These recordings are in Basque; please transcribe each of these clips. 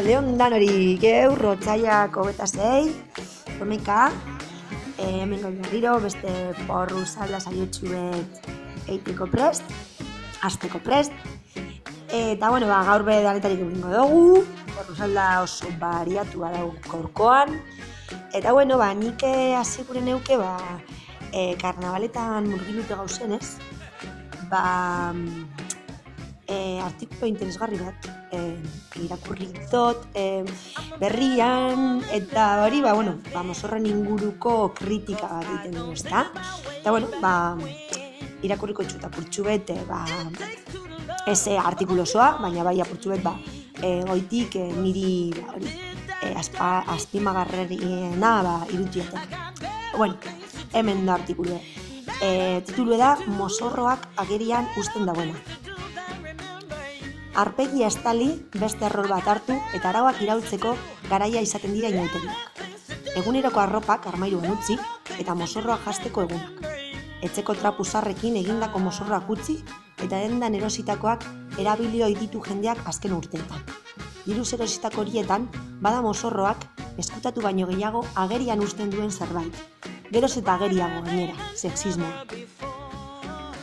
Arratzalde ondan hori geur, rotzaiak hogeta zei, domeka, e, hemen gau berriro, beste porru salda saiotxuet eitiko prest, azteko prest, eta bueno, ba, gaur be danetarik egingo dugu, porru salda oso bariatua dago korkoan, eta bueno, ba, nik eh, hasi gure neuke, ba, e, karnabaletan murgilute gauzen ez, ba, e, artikulo interesgarri bat e, irakurri dut e, berrian eta hori ba bueno ba mozorren inguruko kritika bat egiten dugu ezta? Eta bueno ba irakurriko txuta purtsu bet e, ba ese artikulu osoa baina bai apurtxu bet ba e, goitik e, niri ba, hori e, aspa, azpimagarreriena ba irutiatek bueno hemen da artikulu e, titulu da mozorroak agerian usten dagoena arpegia estali beste errol bat hartu eta arauak iraultzeko garaia izaten dira inauteriak. Eguneroko arropak armairuan utzi eta mozorroa jasteko egunak. Etxeko trapuzarrekin egindako mozorroak utzi eta dendan erositakoak erabilio ditu jendeak azken urteetan. Diruz erositako horietan, bada mozorroak eskutatu baino gehiago agerian usten duen zerbait. Geroz eta ageriago gainera, sexismoa.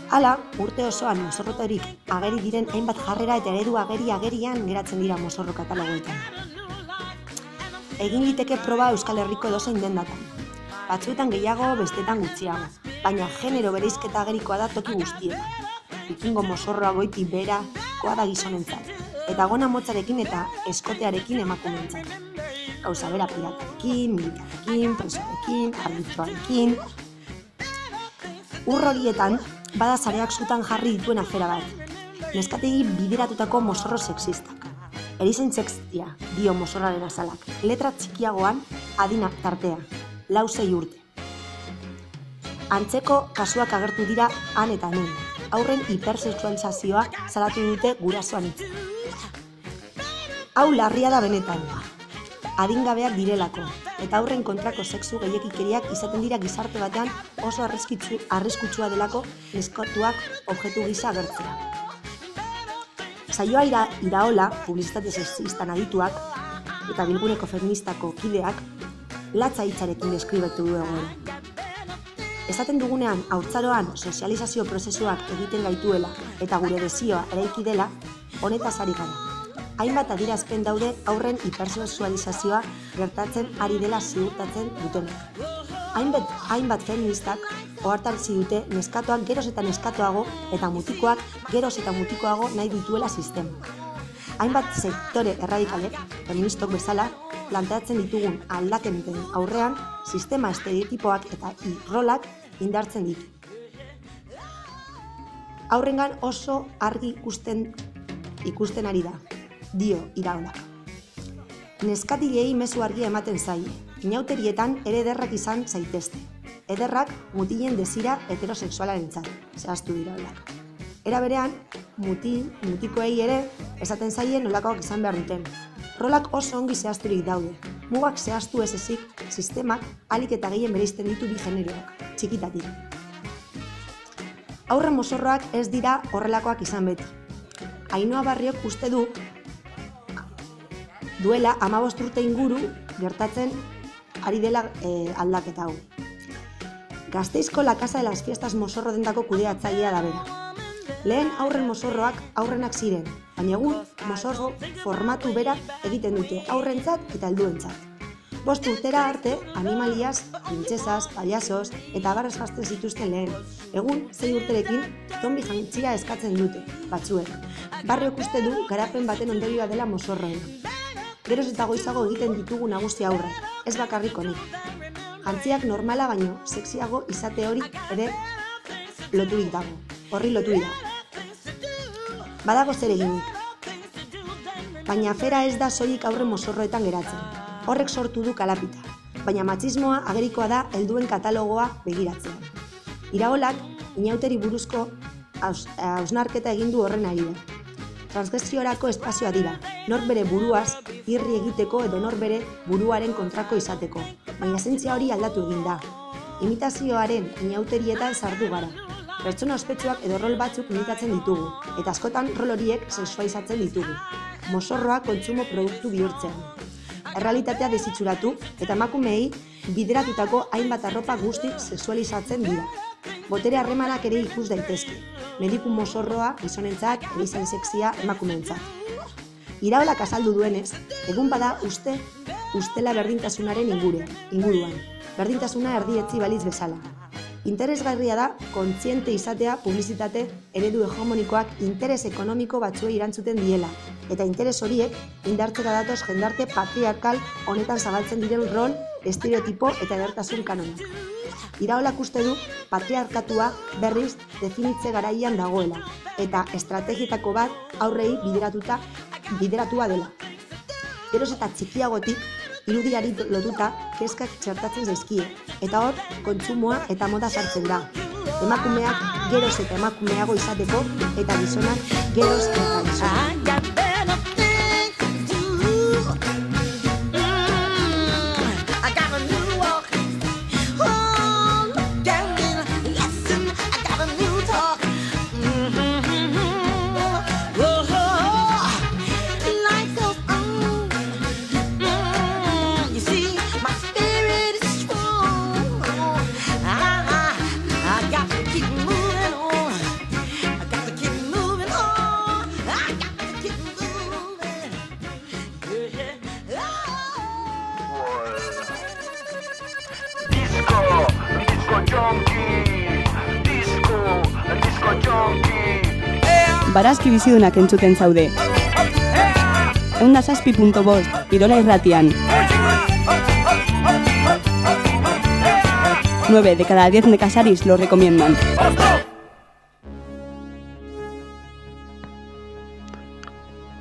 Hala, urte osoan mozorrotorik ageri diren hainbat jarrera eta eredu ageri agerian geratzen dira mozorro katalogoetan. Egin liteke proba Euskal Herriko edozein dendatan. Batzuetan gehiago, bestetan gutxiago, baina genero bereizketa agerikoa da toki guztietan. Bikingo mozorroa goiti bera, koa da gizonentzat, eta gona motzarekin eta eskotearekin emakumeentzat. Gauza bera piratarekin, militarekin, presorekin, arbitroarekin... Ur horietan, bada zareak zutan jarri dituen afera bat. Neskategi bideratutako mozorro sexistak. Erizen sextia, dio mozorraren azalak. Letra txikiagoan, adinak tartea. Lau zei urte. Antzeko kasuak agertu dira han eta hemen. Aurren hipersexualizazioa salatu dute gurasoan hitz. Hau larria da benetan. Adingabeak direlako, eta aurren kontrako sexu gehiekikeriak izaten dira gizarte batean oso arriskitzu, arriskutsua delako neskatuak objektu gisa agertzea. Saioa ira, iraola, publizitate sexistan adituak, eta bilguneko feministako kideak, latza hitzarekin deskribetu du egoera. Esaten dugunean, haurtzaroan sozializazio prozesuak egiten gaituela eta gure desioa eraiki dela, honetaz ari gara hainbat adirazpen daude aurren hipersexualizazioa gertatzen ari dela ziurtatzen dutenak. Hainbat, hainbat feministak ohartarazi dute neskatoak geroz eta neskatoago eta mutikoak geroz eta mutikoago nahi dituela sistema. Hainbat sektore erradikalek, feministok bezala, planteatzen ditugun aldakenten aurrean sistema estereotipoak eta irrolak indartzen ditu. Aurrengan oso argi ikusten ikusten ari da, dio iraulak. Neskatilei mezu argia ematen zaie, inauterietan ere ederrak izan zaitezte. Ederrak mutilen desira heterosexualaren txat, zehaztu iraulak. Era berean, mutil, mutikoei ere, esaten zaien nolakoak izan behar duten. Rolak oso ongi zehazturik daude. Mugak zehaztu ez ezik, sistemak alik eta gehien bereizten ditu bi generoak, txikitatik. Aurren mozorroak ez dira horrelakoak izan beti. Ainoa barriok uste du duela amabost urte inguru gertatzen ari dela e, aldaketa hau. Gazteizko la Casa de las Fiestas mozorro dendako kudeatzailea da bera. Lehen aurren mozorroak aurrenak ziren, baina egun mozorro formatu bera egiten dute aurrentzat eta helduentzat. Bost urtera arte, animaliaz, printzesaz, paliasos eta abarrez jazten zituzten lehen. Egun, zei urterekin, zombi jantzia eskatzen dute, batzuek. Barriok uste du garapen baten ondorioa dela mozorroen. Geroz eta goizago egiten ditugu nagusi aurra, ez bakarrik honik. Jantziak normala baino, sexiago izate hori ere loturik dago. Horri loturik dago. Badago zer eginik. Baina afera ez da soilik aurre mozorroetan geratzen. Horrek sortu du kalapita. Baina matxismoa agerikoa da helduen katalogoa begiratzen. Iraolak, inauteri buruzko haus- hausnarketa egin du horren ari da. Transgresiorako espazioa dira, nor bere buruaz irri egiteko edo nor bere buruaren kontrako izateko, baina esentzia hori aldatu egin da. Imitazioaren inauterietan sartu gara. Pertsona ospetsuak edo rol batzuk imitatzen ditugu, eta askotan rol horiek sexualizatzen ditugu. Mosorroa kontsumo produktu bihurtzean. Errealitatea desitxuratu eta emakumeei bideratutako hainbat arropa guzti sexualizatzen dira. Botere harremanak ere ikus daitezke. Mediku mozorroa gizonentzat, erizain sexia emakumeentzat. Iraolak azaldu duenez, egun bada uste ustela berdintasunaren inguruan, inguruan. Berdintasuna erdietzi baliz bezala. Interesgarria da kontziente izatea publizitate eredu hegemonikoak interes ekonomiko batzuei erantzuten diela, eta interes horiek indartzera datoz jendarte patriarkal honetan zabaltzen diren rol, estereotipo eta edertasun kanonak. Iraolak uste du patriarkatua berriz definitze garaian dagoela, eta estrategietako bat aurrei bideratuta bideratua dela. Geroz eta txikiagotik, irudiari lotuta kezkak txertatzen zaizkie, eta hor, kontsumoa eta moda sartzen da. Emakumeak geroz eta emakumeago izateko, eta gizonak geroz eta gizonak. Barazki bizidunak entzuten zaude. Eunda zazpi punto bost, Irola irratian. 9 de cada 10 necasaris lo recomiendan.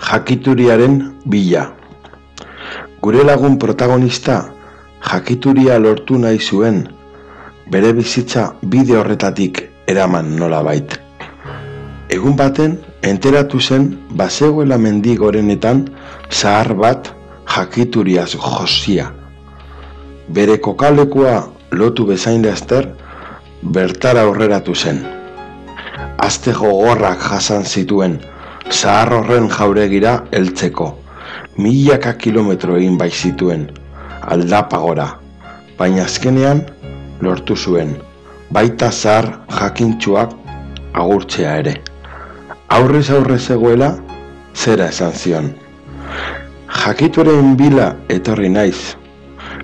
jakituriaren bila. Gure lagun protagonista jakituria lortu nahi zuen, bere bizitza bide horretatik eraman nola bait. Egun baten, enteratu zen bazegoela mendi gorenetan zahar bat jakituriaz josia. Bere kokalekua lotu bezain laster, bertara aurreratu zen. Azte gogorrak jasan zituen, zahar horren jauregira heltzeko. Milaka kilometro egin bai zituen, aldapagora, baina azkenean lortu zuen, baita zahar jakintxuak agurtzea ere. Aurrez aurre zegoela, zera esan zion. Jakituren bila etorri naiz,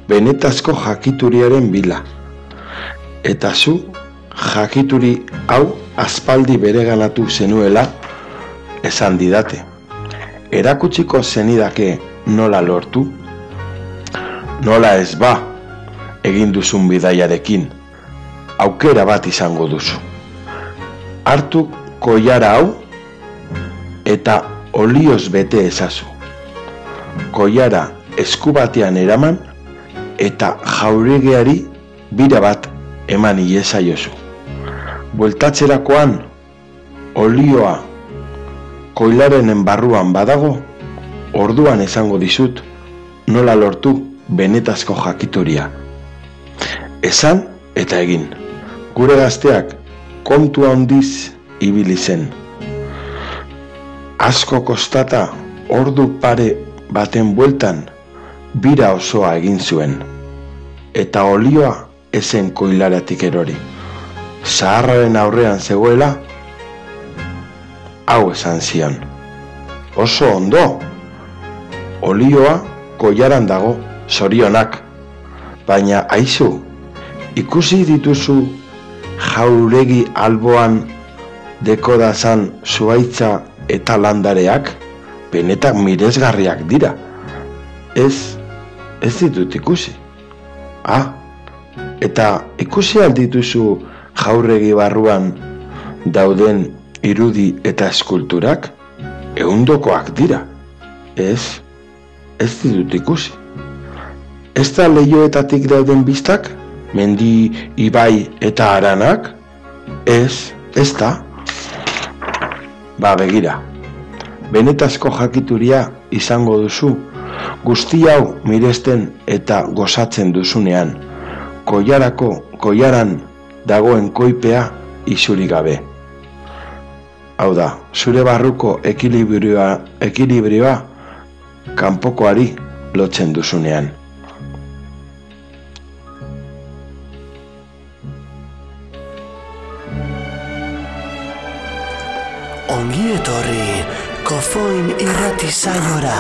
benetazko jakituriaren bila. Eta zu, jakituri hau aspaldi bereganatu zenuela, esan didate. Erakutsiko zenidake nola lortu? Nola ez ba, egin duzun bidaiarekin, aukera bat izango duzu. Hartu koiara hau eta olioz bete ezazu. Koiara esku batean eraman eta jauregeari bira bat eman iezaiozu. Bueltatzerakoan olioa koilarenen barruan badago, orduan esango dizut nola lortu benetazko jakituria. Esan eta egin. Gure gazteak kontua handiz ibili zen. Asko kostata ordu pare baten bueltan bira osoa egin zuen. Eta olioa ezen koilaratik erori. Zaharraren aurrean zegoela, hau esan zion. Oso ondo, olioa koiaran dago, zorionak, Baina aizu, ikusi dituzu jauregi alboan dekodazan zuaitza eta landareak, benetak miresgarriak dira. Ez, ez ditut ikusi. Ah, eta ikusi aldituzu jauregi barruan dauden irudi eta eskulturak, eundokoak dira. Ez, ez ditut ikusi. Ez da lehioetatik dauden biztak, mendi, ibai eta aranak? Ez, ez da. Ba, begira. Benetazko jakituria izango duzu, guzti hau miresten eta gozatzen duzunean, koiarako, koiaran dagoen koipea isuri gabe. Hau da, zure barruko ekilibrioa, ekilibrioa kanpokoari lotzen duzunean. Irrati saiora.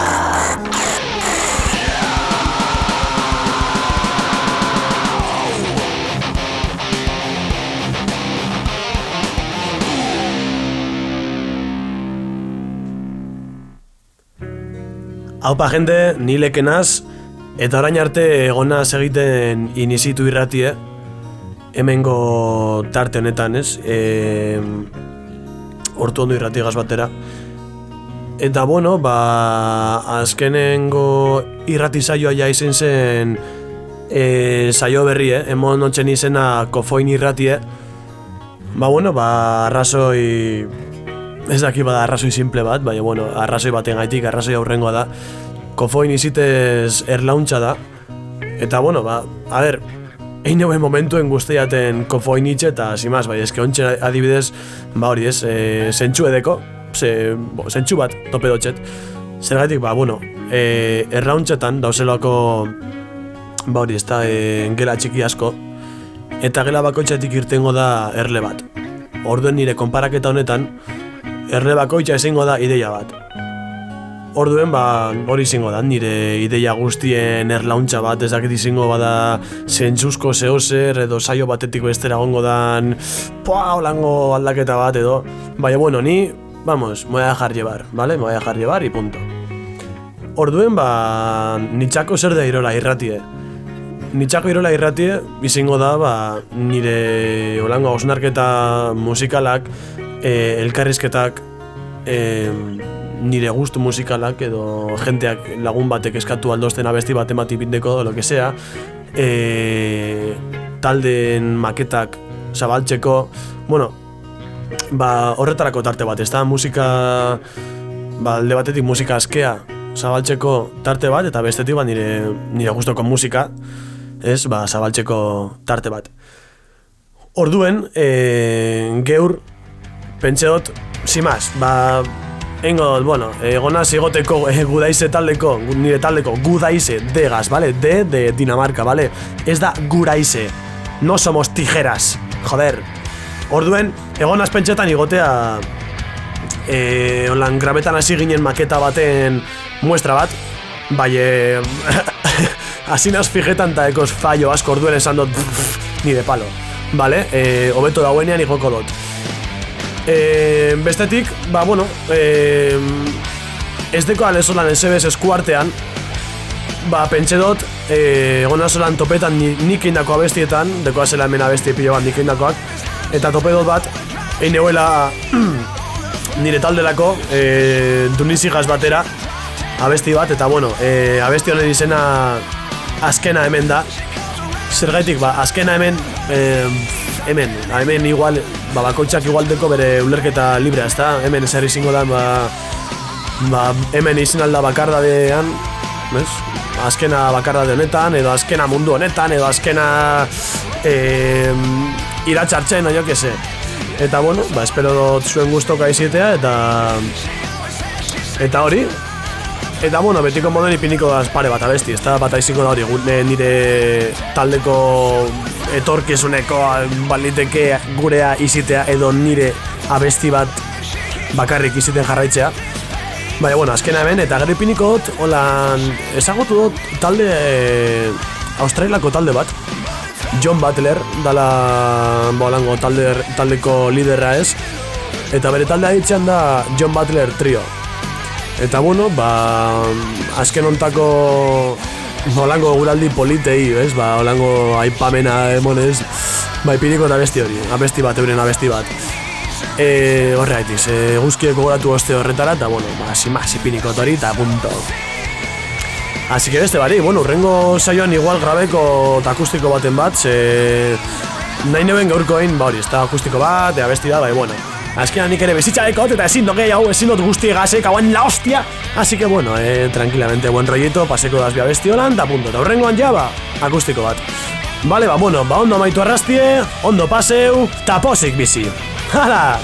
Haupa jende, ni lekenaz, eta orain arte egona egiten inizitu irratie, hemengo tarte honetan, ez? E, hortu ondo irratiegaz batera. Eta bueno, ba, azkenengo irrati saioa ja izen zen e, saio berri, eh? Emon notxen izena kofoin irratie. Ba bueno, ba, arrazoi ez daki bada arrazoi simple bat, baina bueno, arrazoi baten gaitik, arrazoi aurrengoa da. Kofoin izitez erlauntza da. Eta bueno, ba, a ber, egin hauen momentuen guztiaten kofoin itxe eta simaz, bai, eske ontsa adibidez, ba hori ez, e, zentsu edeko, ze, bo, zentsu bat, tope dotxet. Zergatik, ba, bueno, e, erlauntzetan dauzelako, ba hori ez da, e, gela txiki asko, eta gela bakoitzatik irtengo da erle bat. Orduen nire konparaketa honetan, erle bakoitza ezingo da ideia bat. Orduen ba hori izango da, nire ideia guztien erlauntza bat, ez dakit izango bada zentzuzko zehozer edo saio batetik bestera gongo dan poa, holango aldaketa bat edo Baina bueno, ni, vamos, me voy a dejar llevar, vale? Me voy a dejar llevar y punto Orduen ba, nitxako zer da irola irratie Nitxako irola irratie izango da ba, nire holango osnarketa musikalak, e, elkarrizketak, e, nire gustu musikalak edo jenteak lagun batek eskatu aldosten abesti bat emati bindeko edo lo que sea e, talden maketak zabaltzeko bueno ba, horretarako tarte bat, ez da musika ba, alde batetik musika askea zabaltzeko tarte bat eta bestetik ba, nire, nire gustoko musika ez, ba, zabaltzeko tarte bat Orduen, e, geur, pentsa dut, simaz, ba, Engo bueno, egona zigoteko e, gudaize taldeko, nire taldeko gudaize degaz, vale? D de Dinamarca, vale? Ez da guraize, no somos tijeras, joder. Orduen, egonaz pentsetan igotea e, holan grabetan hasi ginen maketa baten muestra bat, bai, e, asinaz fijetan eta ekos fallo asko orduen esan dut ni de palo, vale? E, hobeto dauenean igoko dut. E, bestetik, ba, bueno, e, ez deko alezolan SBS eskuartean, ba, pentsa dut, e, egon azolan topetan ni, nik indako abestietan, deko azela hemen abesti pilo bat nik indakoak, eta tope dut bat, egin euela nire taldelako, e, dunizigaz batera, abesti bat, eta bueno, e, abesti honen izena azkena hemen da, zergaitik, ba, azkena hemen, e, hemen, hemen igual, ba, bakoitzak igual deko bere ulerketa librea, ezta? Hemen zer izango da, ba, ba, hemen izin alda bakardadean, bez? Azkena bakardade honetan, edo azkena mundu honetan, edo azkena e, iratxartzen, oio que se. Eta bueno, ba, espero dut zuen gustoka izitea, eta eta hori, Eta bueno, betiko moden ipiniko da pare bat abesti, ez da bat aiziko da hori gure nire taldeko etorkizuneko baliteke gurea izitea edo nire abesti bat bakarrik iziten jarraitzea. Baina, bueno, azkena hemen, eta gero ipiniko dut, holan, ezagutu dut talde Australiako talde bat, John Butler, dala bolango talde, taldeko liderra ez, eta bere taldea ditzean da John Butler Trio. Eta bueno, ba, azken ontako Olango guraldi politei, ez? Ba, olango aipamena emonez Ba, ipiniko eta abesti hori, abesti bat, euren abesti bat E, horre haitiz, e, guzkieko goratu oste horretara Eta, bueno, ba, simaz, hori eta punto. Así que beste bari, bueno, urrengo saioan igual grabeko eta akustiko baten bat Ze... Nahi neuen gaurkoin, ba hori, ez da akustiko bat, eta abesti da, bai, bueno. Azkenan nik ere bizitza ekot eta ezin doke hau ezin dut guzti egazek hauen la hostia. Así que bueno, eh, tranquilamente buen rollito, paseko das bia besti holan, da punto, eta horrengoan ja, ba, akustiko bat. Vale, ba, bueno, ba, ondo amaitu arrastie, ondo paseu, ta posik bizi Hala!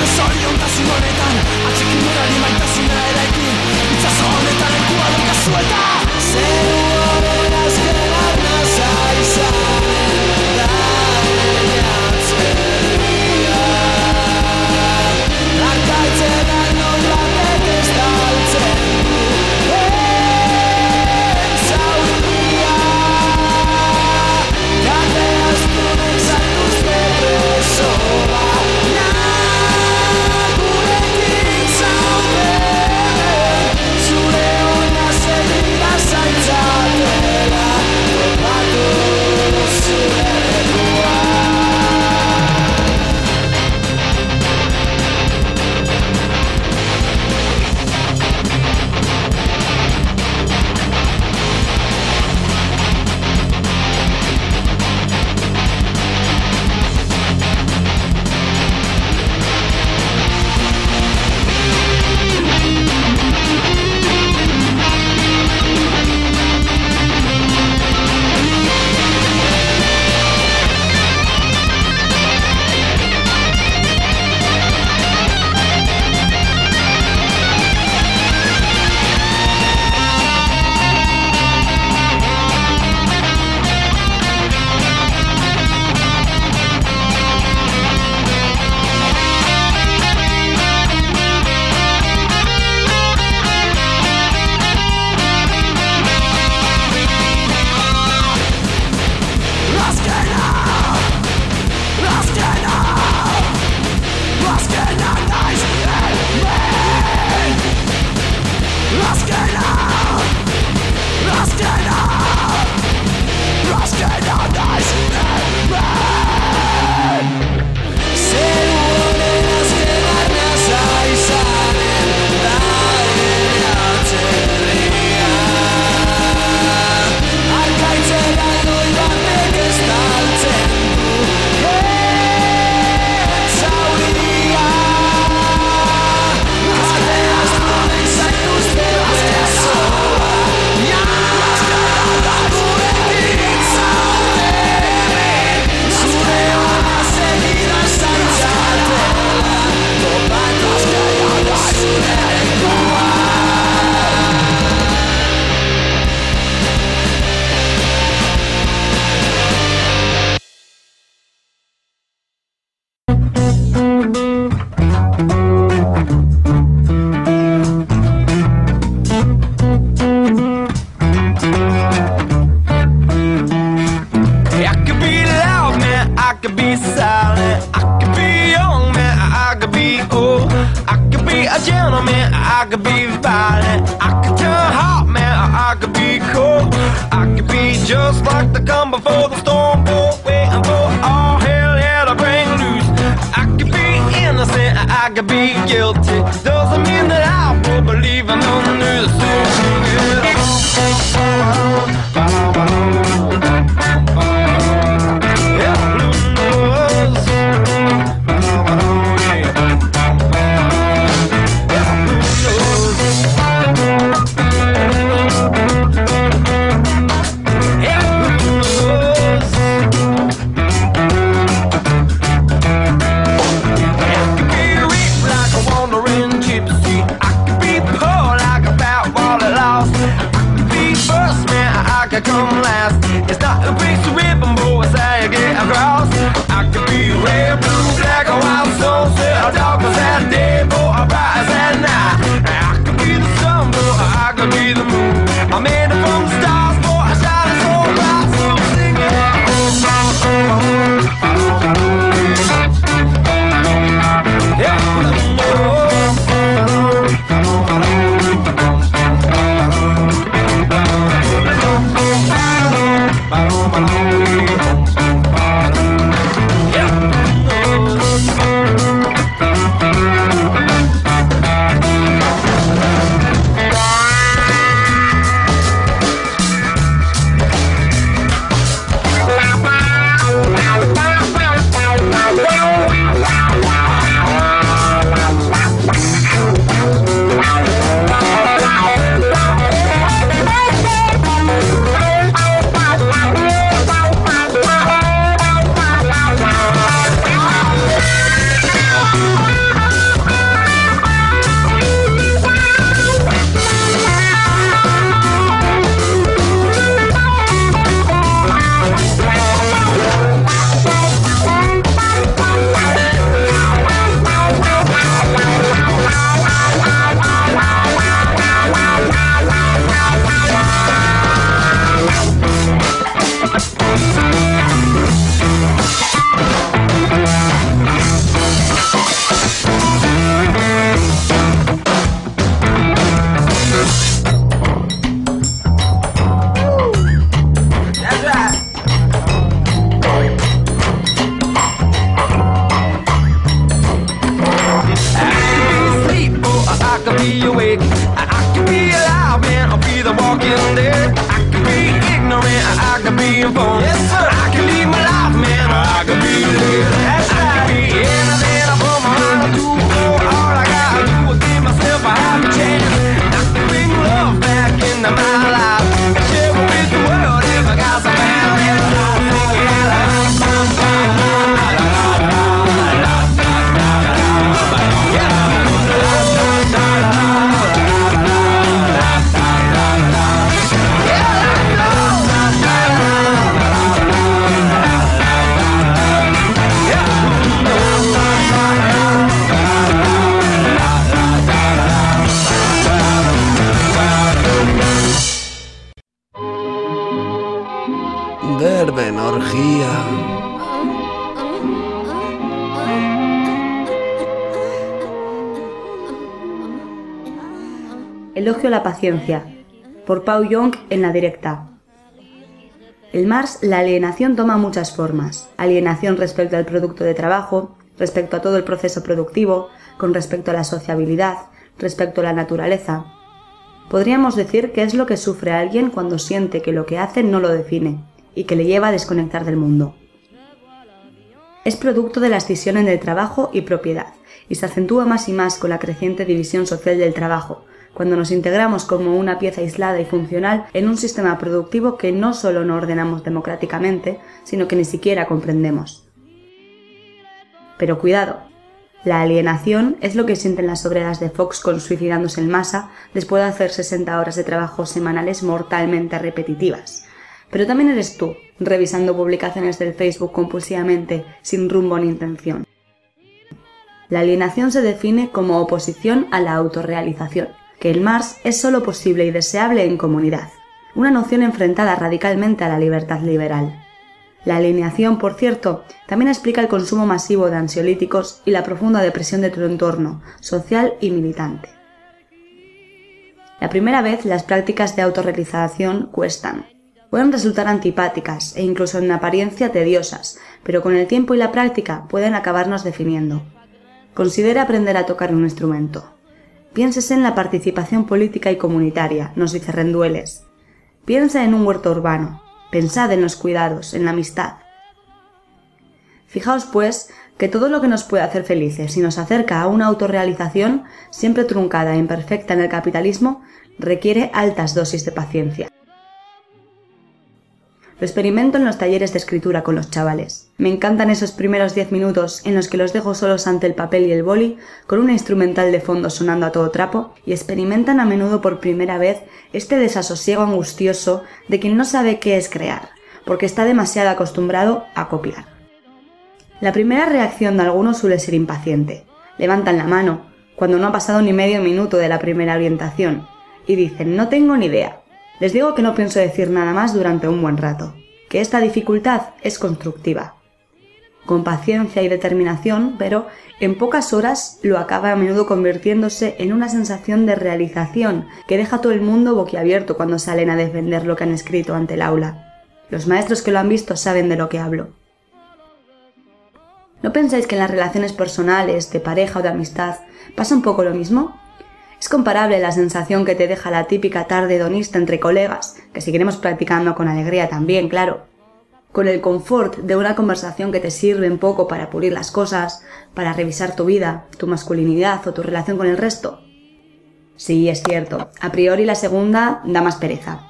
Azkenean zori ondasun honetan Atxekin urari maitasuna eraikin Itza zonetan ekua dukazu eta Zer por Pau Young en la directa. El Mars, la alienación toma muchas formas. Alienación respecto al producto de trabajo, respecto a todo el proceso productivo, con respecto a la sociabilidad, respecto a la naturaleza. Podríamos decir que es lo que sufre alguien cuando siente que lo que hace no lo define y que le lleva a desconectar del mundo. Es producto de la escisión entre trabajo y propiedad y se acentúa más y más con la creciente división social del trabajo, cuando nos integramos como una pieza aislada y funcional en un sistema productivo que no solo no ordenamos democráticamente, sino que ni siquiera comprendemos. Pero cuidado, la alienación es lo que sienten las obreras de Fox con suicidándose en masa después de hacer 60 horas de trabajo semanales mortalmente repetitivas. Pero también eres tú, revisando publicaciones del Facebook compulsivamente, sin rumbo ni intención. La alienación se define como oposición a la autorrealización, que el Mars es solo posible y deseable en comunidad, una noción enfrentada radicalmente a la libertad liberal. La alineación, por cierto, también explica el consumo masivo de ansiolíticos y la profunda depresión de tu entorno, social y militante. La primera vez las prácticas de autorrealización cuestan. Pueden resultar antipáticas e incluso en apariencia tediosas, pero con el tiempo y la práctica pueden acabarnos definiendo. Considera aprender a tocar un instrumento. Piénsese en la participación política y comunitaria, nos dice Rendueles. Piensa en un huerto urbano, Pensad en los cuidados, en la amistad. Fijaos, pues, que todo lo que nos puede hacer felices y nos acerca a una autorrealización, siempre truncada e imperfecta en el capitalismo, requiere altas dosis de paciencia. Lo experimento en los talleres de escritura con los chavales. Me encantan esos primeros diez minutos en los que los dejo solos ante el papel y el boli, con una instrumental de fondo sonando a todo trapo, y experimentan a menudo por primera vez este desasosiego angustioso de quien no sabe qué es crear, porque está demasiado acostumbrado a copiar. La primera reacción de algunos suele ser impaciente. Levantan la mano, cuando no ha pasado ni medio minuto de la primera orientación, y dicen no tengo ni idea, les digo que no pienso decir nada más durante un buen rato, que esta dificultad es constructiva. Con paciencia y determinación, pero en pocas horas lo acaba a menudo convirtiéndose en una sensación de realización que deja a todo el mundo boquiabierto cuando salen a defender lo que han escrito ante el aula. Los maestros que lo han visto saben de lo que hablo. ¿No pensáis que en las relaciones personales, de pareja o de amistad, pasa un poco lo mismo? Es comparable la sensación que te deja la típica tarde donista entre colegas, que seguiremos practicando con alegría también, claro, con el confort de una conversación que te sirve un poco para pulir las cosas, para revisar tu vida, tu masculinidad o tu relación con el resto. Sí, es cierto, a priori la segunda da más pereza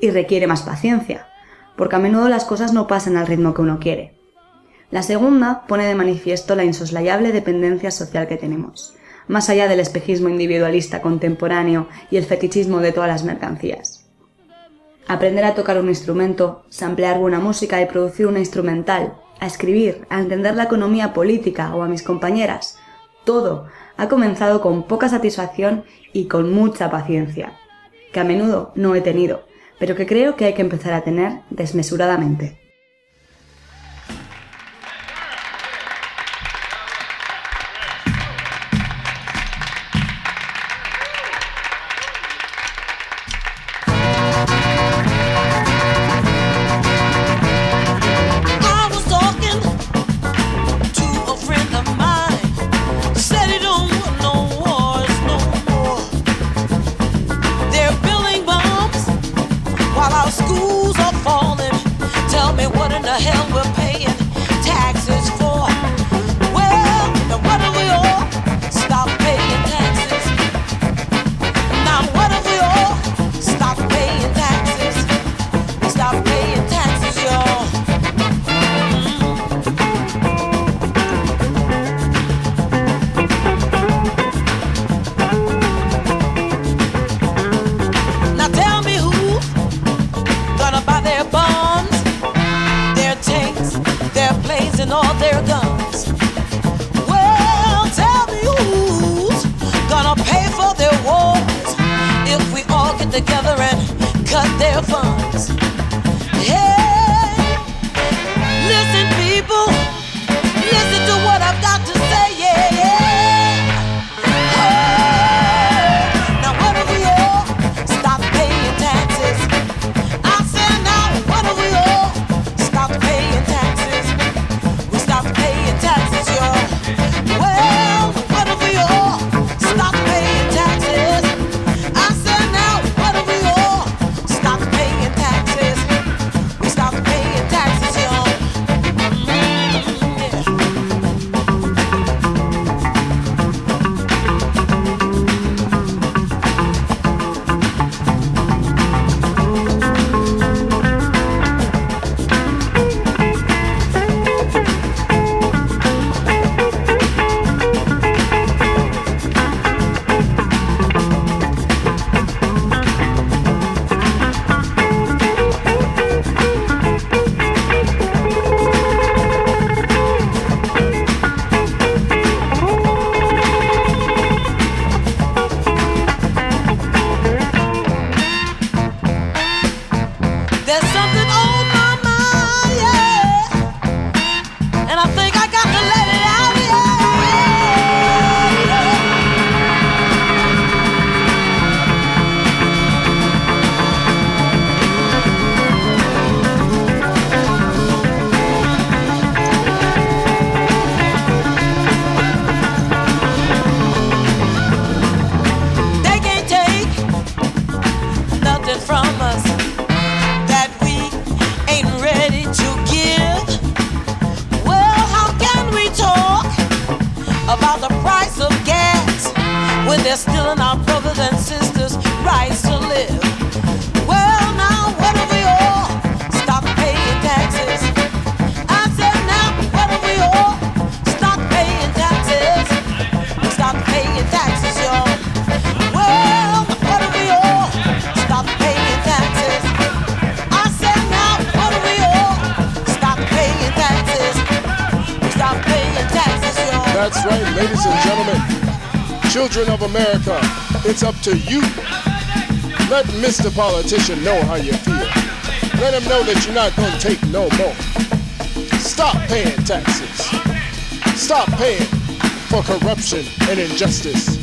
y requiere más paciencia, porque a menudo las cosas no pasan al ritmo que uno quiere. La segunda pone de manifiesto la insoslayable dependencia social que tenemos más allá del espejismo individualista contemporáneo y el fetichismo de todas las mercancías. Aprender a tocar un instrumento, samplear buena música y producir una instrumental, a escribir, a entender la economía política o a mis compañeras, todo ha comenzado con poca satisfacción y con mucha paciencia, que a menudo no he tenido, pero que creo que hay que empezar a tener desmesuradamente. Politician know how you feel. Let him know that you're not to take no more. Stop paying taxes. Stop paying for corruption and injustice.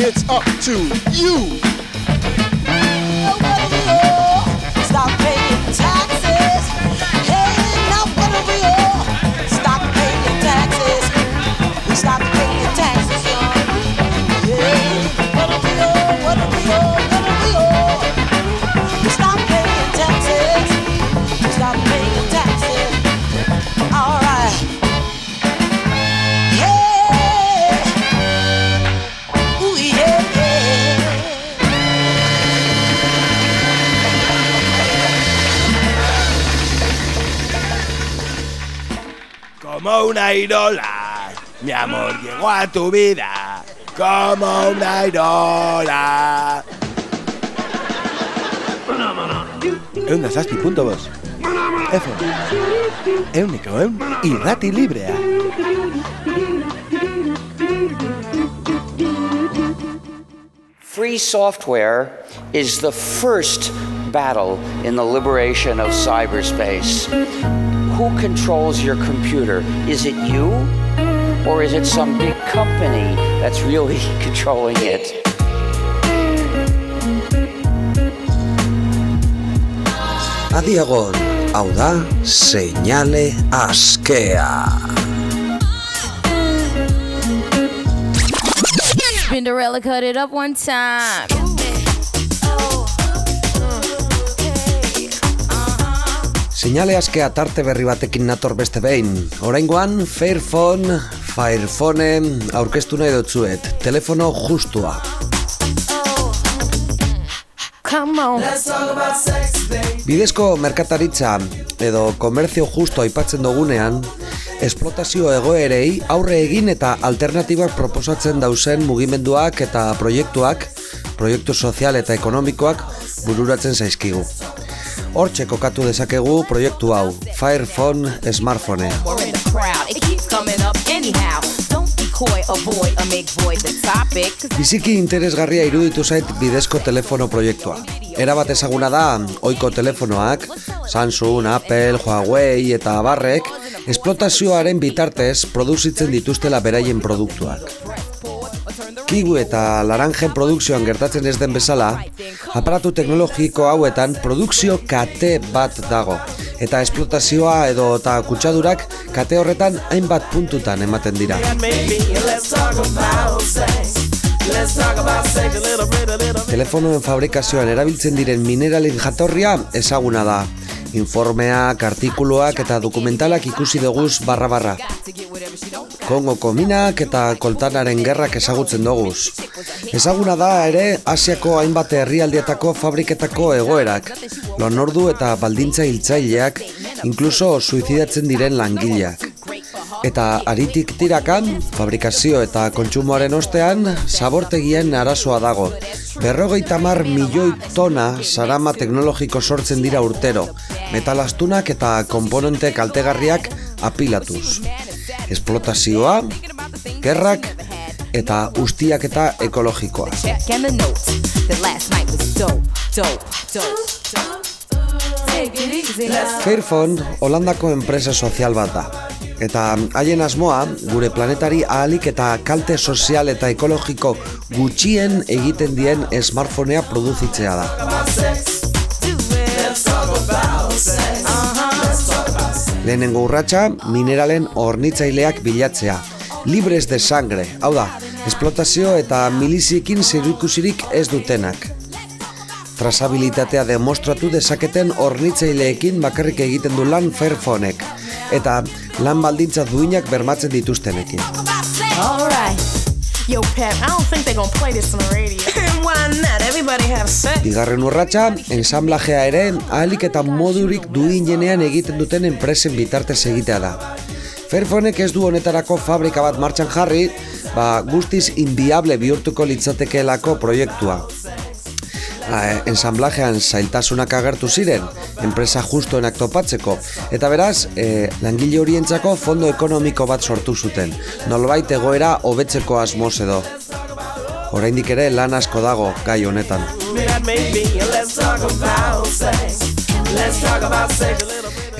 It's up to you. Como una idola, mi amor llegó a tu vida. Como una idola. Eunda zazpi punto bost. F. Euniko eun ¿eh? irrati librea. Free software is the first battle in the liberation of cyberspace. Who controls your computer? Is it you? Or is it some big company that's really controlling it? Adiagon, hau da, seinale askea. Spinderella cut it up one time. Seinale askea tarte berri batekin nator beste behin. Oraingoan, Fairphone, Firephone aurkeztu nahi dutzuet. Telefono justua. Bidezko merkataritza edo komerzio justo aipatzen dugunean, esplotazio egoerei aurre egin eta alternatibak proposatzen dauzen mugimenduak eta proiektuak, proiektu sozial eta ekonomikoak bururatzen zaizkigu. Hortxe kokatu dezakegu proiektu hau, Firephone Smartphone. We're in the crowd. It keeps coming up anyhow. Don't be coy, avoid, or make void the topic. Biziki interesgarria iruditu zait bidezko telefono proiektua. Era bat ezaguna da, ohiko telefonoak, Samsung, Apple, Huawei eta abarrek, esplotazioaren bitartez produzitzen dituztela beraien produktuak. Kigu eta Laranjen produkzioan gertatzen ez den bezala, aparatu teknologiko hauetan produkzio kate bat dago, eta esplotazioa edo eta kutsadurak kate horretan hainbat puntutan ematen dira. Telefonoen fabrikazioan erabiltzen diren mineralen jatorria ezaguna da. Informeak, artikuluak eta dokumentalak ikusi doguz barra-barra. Kongoko minak eta koltanaren gerrak ezagutzen doguz. Ezaguna da ere Asiako hainbat herrialdietako fabriketako egoerak, lonordu eta baldintza hiltzaileak, inkluso suizidatzen diren langileak. Eta aritik tirakan, fabrikazio eta kontsumoaren ostean, zabortegien arazoa dago. Berrogeita mar milioi tona sarama teknologiko sortzen dira urtero, metalastunak eta komponente kaltegarriak apilatuz. Esplotazioa, gerrak eta ustiak eta ekologikoa. Fairphone Holandako enpresa sozial bat da. Eta haien asmoa, gure planetari ahalik eta kalte sozial eta ekologiko gutxien egiten dien smartphonea produzitzea da. Lehenengo urratsa mineralen hornitzaileak bilatzea. Libres de sangre, hau da, esplotazio eta miliziekin zerikusirik ez dutenak. Trazabilitatea demostratu dezaketen hornitzaileekin bakarrik egiten du lan Fairphonek. Eta lan baldintza duinak bermatzen dituztenekin. Alright. Yo, Pep, I don't think they're gonna play this on the radio. Why not? Everybody have sex. Bigarren urratsa, ensamblajea ere ahalik eta modurik duinenean egiten duten enpresen bitartez egitea da. Fairphonek ez du honetarako fabrika bat martxan jarri, ba, guztiz inviable bihurtuko litzatekeelako proiektua. Ensamblajean zailtasunak agertu ziren, enpresa justoenak topatzeko, eta beraz, e, langile horientzako fondo ekonomiko bat sortu zuten, nolbait egoera hobetzeko asmoz edo. Oraindik ere lan asko dago gai honetan.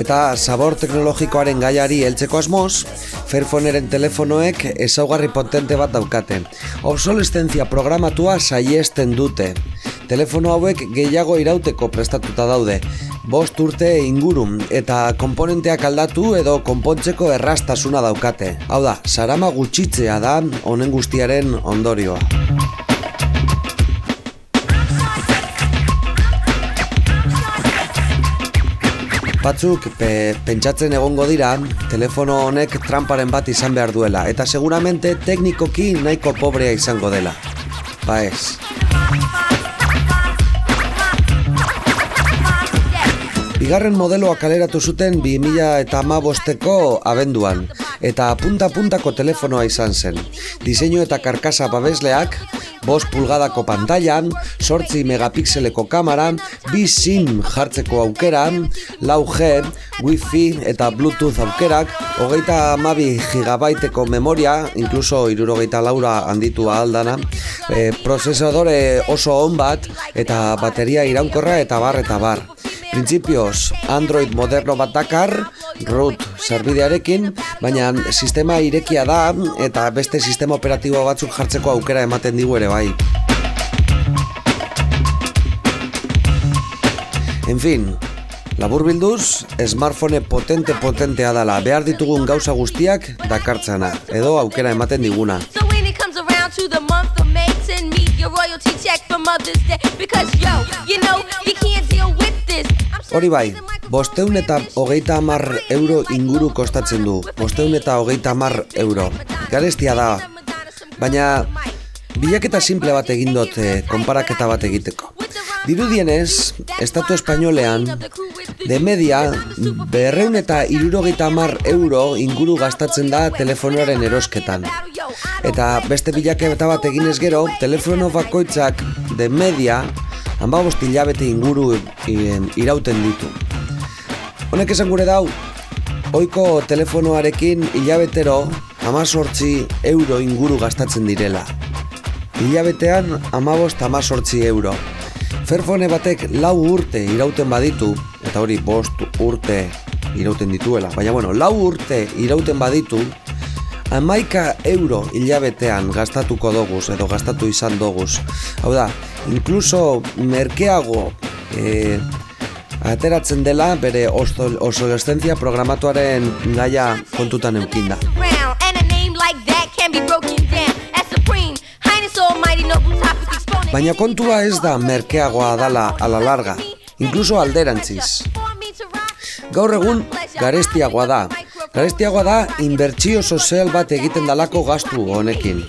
Eta sabor teknologikoaren gaiari heltzeko asmoz, Fairphoneren telefonoek ezaugarri potente bat daukate. Obsolescentzia programatua saiesten dute. Telefono hauek gehiago irauteko prestatuta daude. Bost urte inguru eta komponenteak aldatu edo konpontzeko errastasuna daukate. Hau da, sarama gutxitzea da honen guztiaren ondorioa. Batzuk pe, pentsatzen egongo dira telefono honek tramparen bat izan behar duela eta seguramente teknikoki nahiko pobrea izango dela. Ba ez. Bigarren modeloa kaleratu zuten 2000 eta amabosteko abenduan, eta punta-puntako telefonoa izan zen. Diseinu eta karkasa babesleak, bost pulgadako pantailan, sortzi megapixeleko kamera, bi SIM jartzeko aukeran, lau G, Wi-Fi eta Bluetooth aukerak, hogeita amabi gigabaiteko memoria, inkluso irurogeita laura handitua aldana, e, prozesadore oso on bat, eta bateria iraunkorra eta bar eta bar. Printzipioz, Android moderno bat dakar, root serbidearekin, baina sistema irekia da eta beste sistema operatibo batzuk jartzeko aukera ematen digu ere bai. En fin, labur bilduz, smartphone potente-potentea dala behar ditugun gauza guztiak dakartzana, edo aukera ematen diguna. Your royalty check for Mother's Day. Because yo, you know, you can't deal with this. Hori bai, bosteun eta hogeita hamar euro inguru kostatzen du. Bosteun eta hogeita hamar euro. Garestia da. Baina, bilaketa simple bat egin dut eh, konparaketa bat egiteko. Dirudienez, Estatu Espainolean, de media, berreun eta irurogeita hamar euro inguru gastatzen da telefonoaren erosketan. Eta beste bilaketa bat eginez gero, telefono bakoitzak de media, hamabost hilabete inguru i- irauten ditu. Honek esan gure dau, oiko telefonoarekin hilabetero amazortzi euro inguru gastatzen direla. Hilabetean amabost amazortzi euro. Fairphone batek lau urte irauten baditu, eta hori bost urte irauten dituela, baina bueno, lau urte irauten baditu, amaika euro hilabetean gastatuko doguz, edo gastatu izan doguz. Hau da, inkluso merkeago e, ateratzen dela bere osto- obsolescentzia programatuaren gaia kontutan eukinda. Baina kontua ez da merkeagoa dala a la larga, inkluso alderantziz. Gaur egun garestiagoa da. Garestiagoa da inbertsio sozial bat egiten dalako gastu honekin.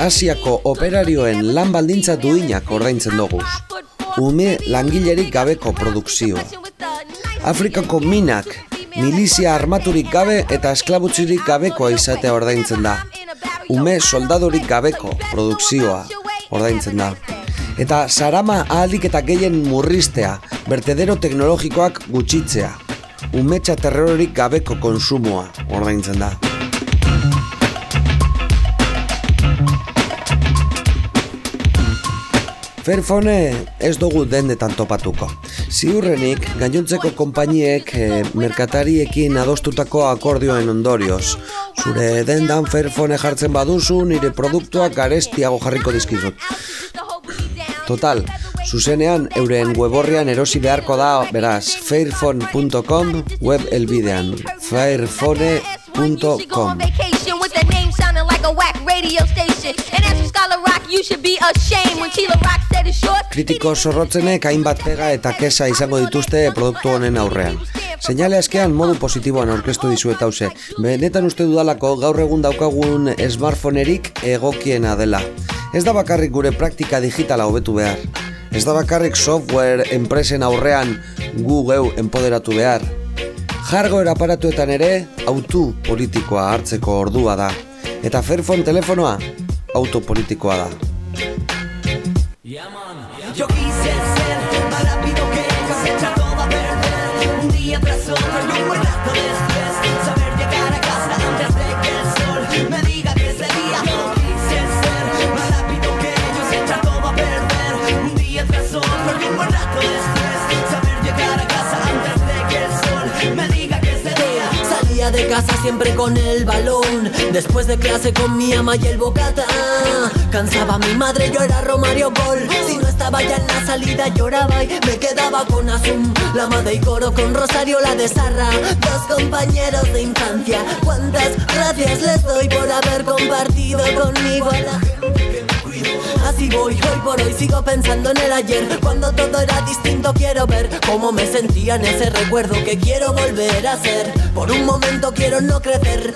Asiako operarioen lan baldintza duinak ordaintzen doguz. Ume langilerik gabeko produkzioa. Afrikako minak milizia armaturik gabe eta esklabutzirik gabekoa izatea ordaintzen da. Ume soldadurik gabeko produkzioa ordaintzen da. Eta sarama ahalik eta gehien murriztea, vertedero teknologikoak gutxitzea. Umetxa terrorik gabeko konsumoa ordaintzen da. Fairphone ez dugu dendetan topatuko. Ziurrenik, gainontzeko konpainiek eh, merkatariekin adostutako akordioen ondorioz. Zure dendan Fairphone jartzen baduzu, nire produktuak garestiago jarriko dizkizut. Total, zuzenean euren weborrian erosi beharko da, beraz, fairphone.com web elbidean. fairphone.com Kritiko zorrotzenek hainbat pega eta kesa izango dituzte produktu honen aurrean. Seinale askean modu positiboan aurkeztu dizuet hause. Benetan uste dudalako gaur egun daukagun smartphonerik egokiena dela. Ez da bakarrik gure praktika digitala hobetu behar. Ez da bakarrik software enpresen aurrean gu geu enpoderatu behar. Hardware aparatuetan ere autu politikoa hartzeko ordua da. Eta Fairphone telefonoa autopolitikoa da. Yo quise ser más rápido que ellos, echar todo a perder Un día tras otro y un casa siempre con el balón. Después de clase con mi ama y el bocata. Cansaba mi madre, yo era Romario Gol. Si no estaba ya en la salida lloraba y me quedaba con Azum. La madre y coro con Rosario, la de Sarra. Dos compañeros de infancia. Cuántas gracias les doy por haber compartido conmigo Así voy, hoy por hoy sigo pensando en el ayer Cuando todo era distinto quiero ver Cómo me sentía en ese recuerdo que quiero volver a ser Por un momento quiero no crecer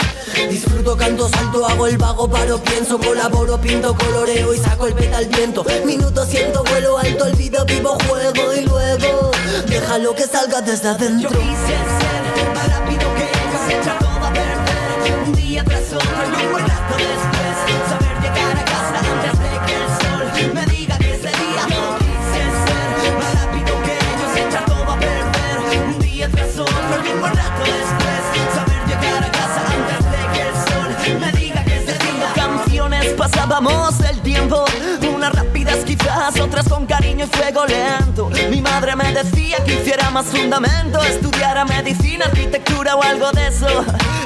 Disfruto, canto, salto, hago el vago, paro, pienso, colaboro, pinto, coloreo y saco el peta al viento. Minuto siento, vuelo alto, olvido, vivo, juego y luego déjalo que salga desde adentro. Yo quise ser más rápido que echar todo a perder Un día tras otro y otras con cariño y fuego lento. Mi madre me decía que hiciera más fundamento Estudiara medicina, arquitectura o algo de eso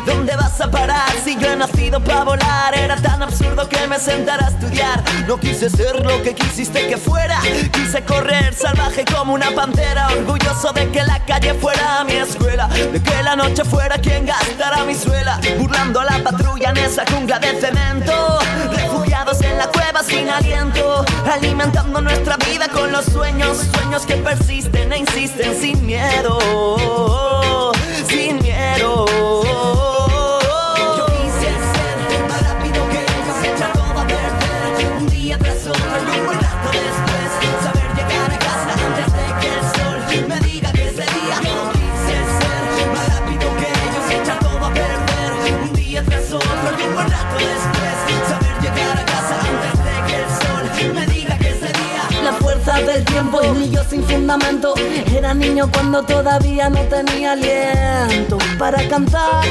¿Dónde vas a parar si yo he nacido para volar? Era tan absurdo que me sentara a estudiar. No quise ser lo que quisiste que fuera. Quise correr salvaje como una pantera Orgulloso de que la calle fuera mi escuela De que la noche fuera quien gastara mi suela Burlando a la patrulla en esa jungla de cemento Refugiados en la cueva sin aliento Alimentando nuestra vida con los sueños Sueños que persisten e insisten sin miedo ni yo sin fundamento. Era niño cuando todavía no tenía aliento. Para cantar,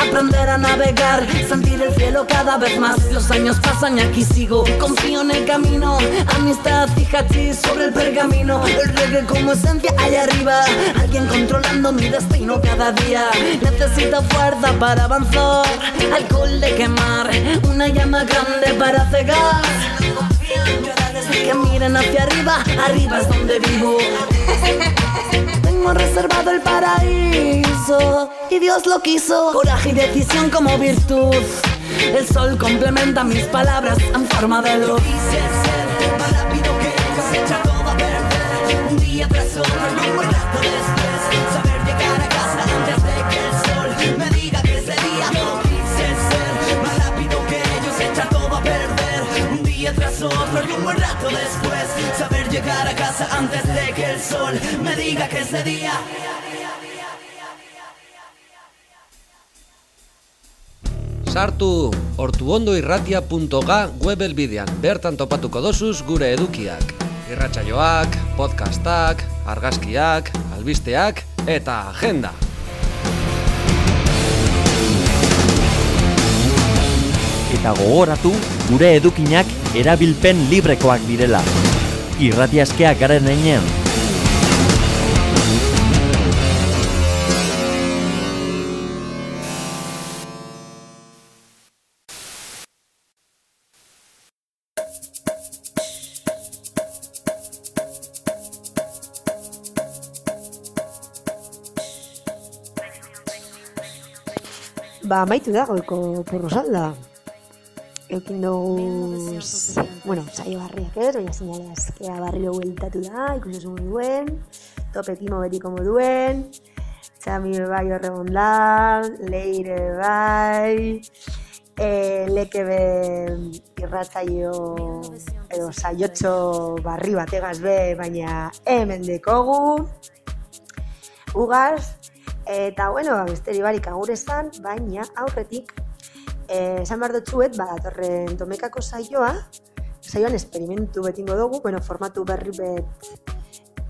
aprender a navegar Sentir el cielo cada vez más. Los años pasan y aquí sigo. Confío en el camino. Amistad hachís sobre el pergamino. El reggae como esencia allá arriba. Alguien controlando mi destino cada día. Necesito fuerza para avanzar. Alcohol de quemar. Una llama grande para cegar que miren hacia arriba, arriba es donde vivo. Tengo reservado el paraíso y Dios lo quiso. Coraje y decisión como virtud. El sol complementa mis palabras en forma de luz. Quise ser más rápido que ellos, echar todo a perder Un día tras otro y un buen rato después otro y un buen rato después Saber llegar a casa antes de que el sol me diga que ese día Sartu ortuondoirratia.ga web elbidean, bertan topatuko dosuz gure edukiak. Irratsaioak, podcastak, argazkiak, albisteak eta agenda. Eta gogoratu gure edukinak erabilpen librekoak direla. Irratiaskeak garen einean. Ba, amaitu da goiko porrosalda. Eukin dugu, bueno, saio barriak ez, baina zinala azkea barrio bueltatu da, ikusi oso moduen, topetimo betiko moduen, txami be bai horregon da, leire bai, e, leke be irratzaio edo saiotxo barri bategaz be, baina hemen dekogu, ugaz, eta bueno, ba, besteri barik agure zan, baina aurretik, esan behar dutxuet, ba, datorren tomekako saioa, saioan esperimentu betingo dugu, bueno, formatu berri bet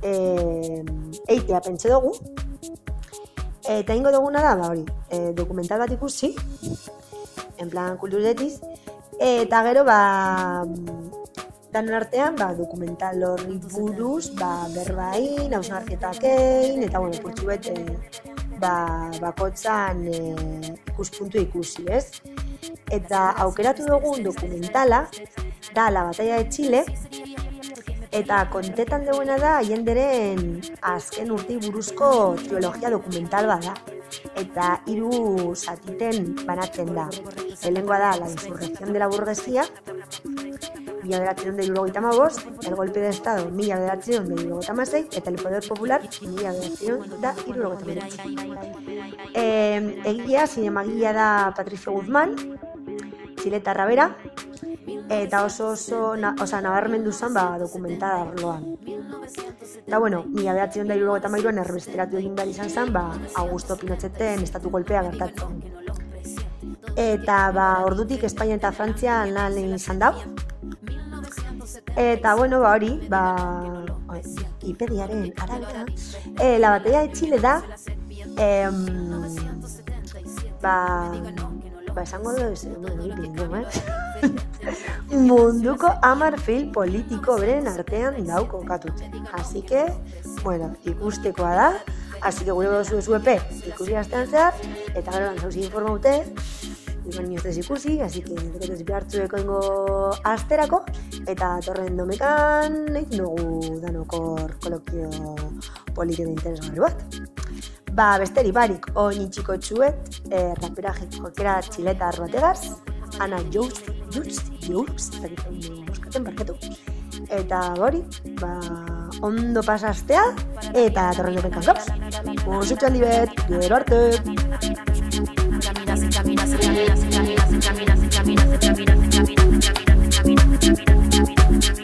eh, eitea pentsa dugu, eta ingo duguna da, ba, hori, eh, dokumental bat ikusi, en plan kulturetiz, eta gero, ba, dan artean, ba, dokumental horri buruz, ba, berbain, hausnarketakein, eta, bueno, purtsu bet, eh, ba, bakotzan eh, ikuspuntu ikusi, ez? Eta aukeratu dugun dokumentala, da La Batalla de Chile, eta kontetan deuena da haienderen azken urti buruzko teologia dokumental bada. Eta hiru satiten banatzen da. Lehenengoa da la insurrección de la burguesía, mila beratzen da irurogeita el golpe de estado mila beratzen da irurogeita amasei, eta el poder popular mila beratzen da irurogeita eh, egia, zinemagia da Patricio Guzmán, txiletarra bera, eta oso oso, na, oza, nabarmendu zen ba, dokumentada arloan. Eta bueno, mila behatzen da irurogeita mairuan erbesteratu egin behar izan zen, ba, Augusto Pinocheten estatu golpea gertatzen. Eta ba, ordutik Espainia eta Frantzia lan izan dau. Eta bueno, ba hori, ba, Wikipediaren arabera, eh, la batalla de Chile da, em, ba, ba, esango du, ez, bueno, eh? munduko amarfil politiko beren artean dauko katute. Así que, bueno, ikustekoa da, así que gure bozu ezu epe, ikusi astean zehar, eta gero lanzauzi informaute, Iban ni ez ikusi, así que dekotez behartzueko ingo asterako, eta torren domekan, nahi dugu danokor kolokio politiko interesgarri bat. Ba, besteri barik, oin txiko txuet, eh, rapera jokera txiletar bategaz, Ana Joust, Joust, Joust, eta barketu. Eta hori, ba, ondo pasastea, eta torren domekan gauz. Musik handi bet, gero arte! camina, se camina, se camina, se camina, se camina, se camina, se camina, se camina, se camina, se camina, se camina, se camina, se camina, se camina, se camina, se camina,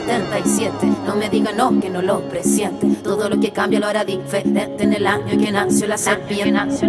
1977, no me diga no, que no lo presiente. Todo lo que cambia lo hará diferente en el año que nació la serpiente.